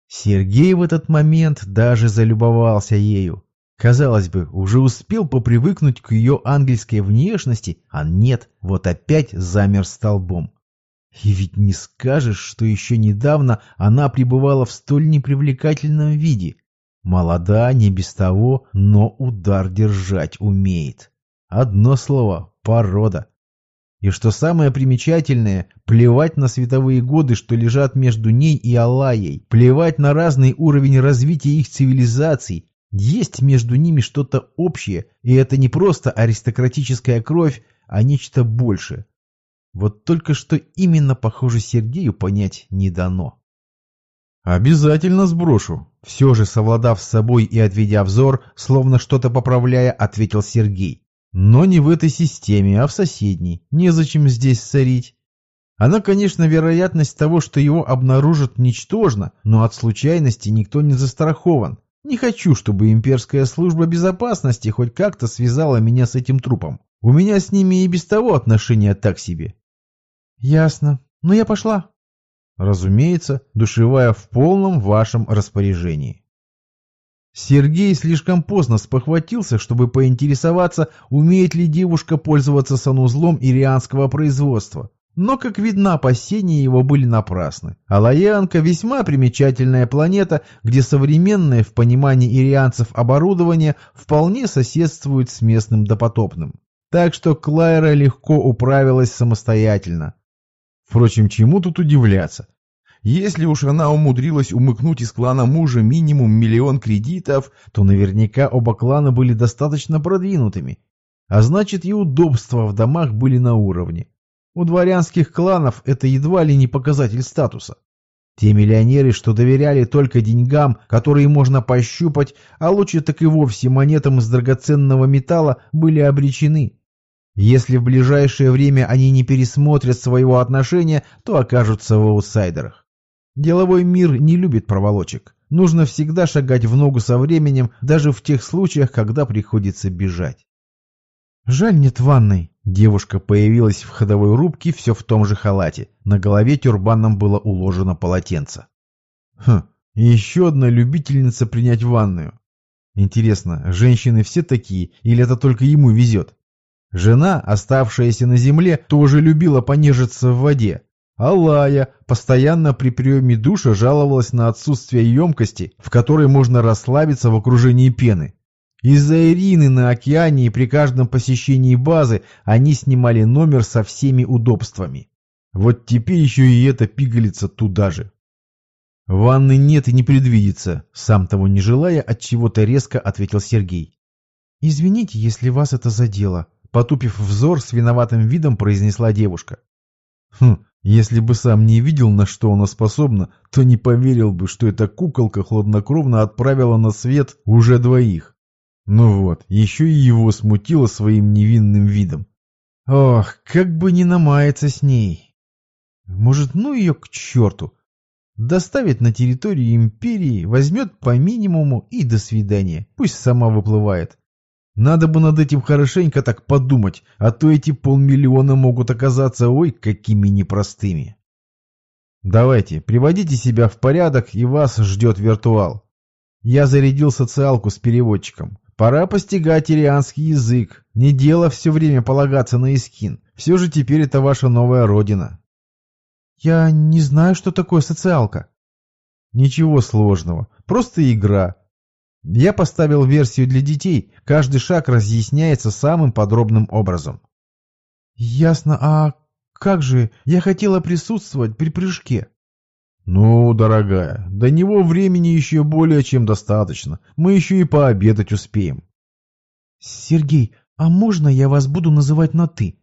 Сергей в этот момент даже залюбовался ею. Казалось бы, уже успел попривыкнуть к ее ангельской внешности, а нет, вот опять замер столбом. И ведь не скажешь, что еще недавно она пребывала в столь непривлекательном виде. Молода, не без того, но удар держать умеет. Одно слово порода. И что самое примечательное, плевать на световые годы, что лежат между ней и Аллаей, плевать на разный уровень развития их цивилизаций, есть между ними что-то общее, и это не просто аристократическая кровь, а нечто большее. Вот только что именно, похоже, Сергею понять не дано. «Обязательно сброшу», — все же совладав с собой и отведя взор, словно что-то поправляя, ответил Сергей. Но не в этой системе, а в соседней. Незачем здесь царить. Она, конечно, вероятность того, что его обнаружат, ничтожна, но от случайности никто не застрахован. Не хочу, чтобы имперская служба безопасности хоть как-то связала меня с этим трупом. У меня с ними и без того отношения так себе. Ясно. Но я пошла. Разумеется, душевая в полном вашем распоряжении. Сергей слишком поздно спохватился, чтобы поинтересоваться, умеет ли девушка пользоваться санузлом ирианского производства. Но, как видно, опасения его были напрасны. Алаянка – весьма примечательная планета, где современное в понимании ирианцев оборудование вполне соседствует с местным допотопным. Так что Клайра легко управилась самостоятельно. Впрочем, чему тут удивляться? Если уж она умудрилась умыкнуть из клана мужа минимум миллион кредитов, то наверняка оба клана были достаточно продвинутыми. А значит и удобства в домах были на уровне. У дворянских кланов это едва ли не показатель статуса. Те миллионеры, что доверяли только деньгам, которые можно пощупать, а лучше так и вовсе монетам из драгоценного металла, были обречены. Если в ближайшее время они не пересмотрят своего отношения, то окажутся в аутсайдерах. Деловой мир не любит проволочек. Нужно всегда шагать в ногу со временем, даже в тех случаях, когда приходится бежать. «Жаль, нет ванной». Девушка появилась в ходовой рубке все в том же халате. На голове тюрбаном было уложено полотенце. Хм, еще одна любительница принять ванную. Интересно, женщины все такие, или это только ему везет? Жена, оставшаяся на земле, тоже любила понежиться в воде. Алая постоянно при приеме душа жаловалась на отсутствие емкости, в которой можно расслабиться в окружении пены. Из-за Ирины на океане и при каждом посещении базы они снимали номер со всеми удобствами. Вот теперь еще и эта пигалица туда же. Ванны нет и не предвидится, сам того не желая, от чего-то резко ответил Сергей. Извините, если вас это задело, потупив взор с виноватым видом произнесла девушка. Хм, если бы сам не видел, на что она способна, то не поверил бы, что эта куколка хладнокровно отправила на свет уже двоих. Ну вот, еще и его смутило своим невинным видом. Ох, как бы не намаяться с ней. Может, ну ее к черту. Доставит на территорию империи, возьмет по минимуму и до свидания. Пусть сама выплывает. Надо бы над этим хорошенько так подумать, а то эти полмиллиона могут оказаться ой какими непростыми. Давайте, приводите себя в порядок, и вас ждет виртуал. Я зарядил социалку с переводчиком. Пора постигать ирианский язык. Не дело все время полагаться на Искин. Все же теперь это ваша новая родина. Я не знаю, что такое социалка. Ничего сложного. Просто игра. Я поставил версию для детей. Каждый шаг разъясняется самым подробным образом. Ясно. А как же? Я хотела присутствовать при прыжке. «Ну, дорогая, до него времени еще более чем достаточно. Мы еще и пообедать успеем». «Сергей, а можно я вас буду называть на «ты»?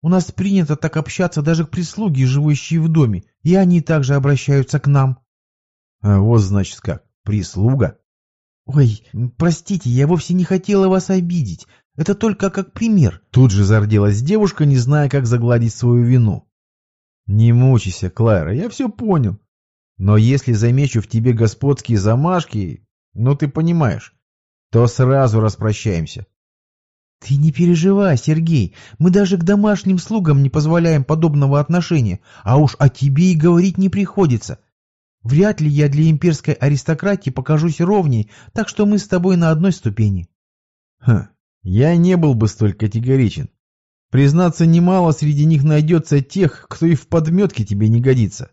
У нас принято так общаться даже к прислуге, живущей в доме, и они также обращаются к нам». А вот значит как, прислуга. «Ой, простите, я вовсе не хотела вас обидеть. Это только как пример». Тут же зарделась девушка, не зная, как загладить свою вину. «Не мучайся, Клайра, я все понял. Но если замечу в тебе господские замашки, ну ты понимаешь, то сразу распрощаемся. Ты не переживай, Сергей, мы даже к домашним слугам не позволяем подобного отношения, а уж о тебе и говорить не приходится. Вряд ли я для имперской аристократии покажусь ровней, так что мы с тобой на одной ступени. Хм, я не был бы столь категоричен. Признаться, немало среди них найдется тех, кто и в подметке тебе не годится.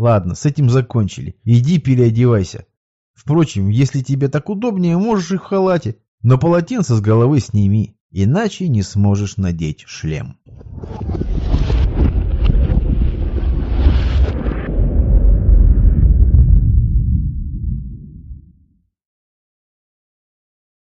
Ладно, с этим закончили. Иди переодевайся. Впрочем, если тебе так удобнее, можешь и в халате. Но полотенце с головы сними, иначе не сможешь надеть шлем.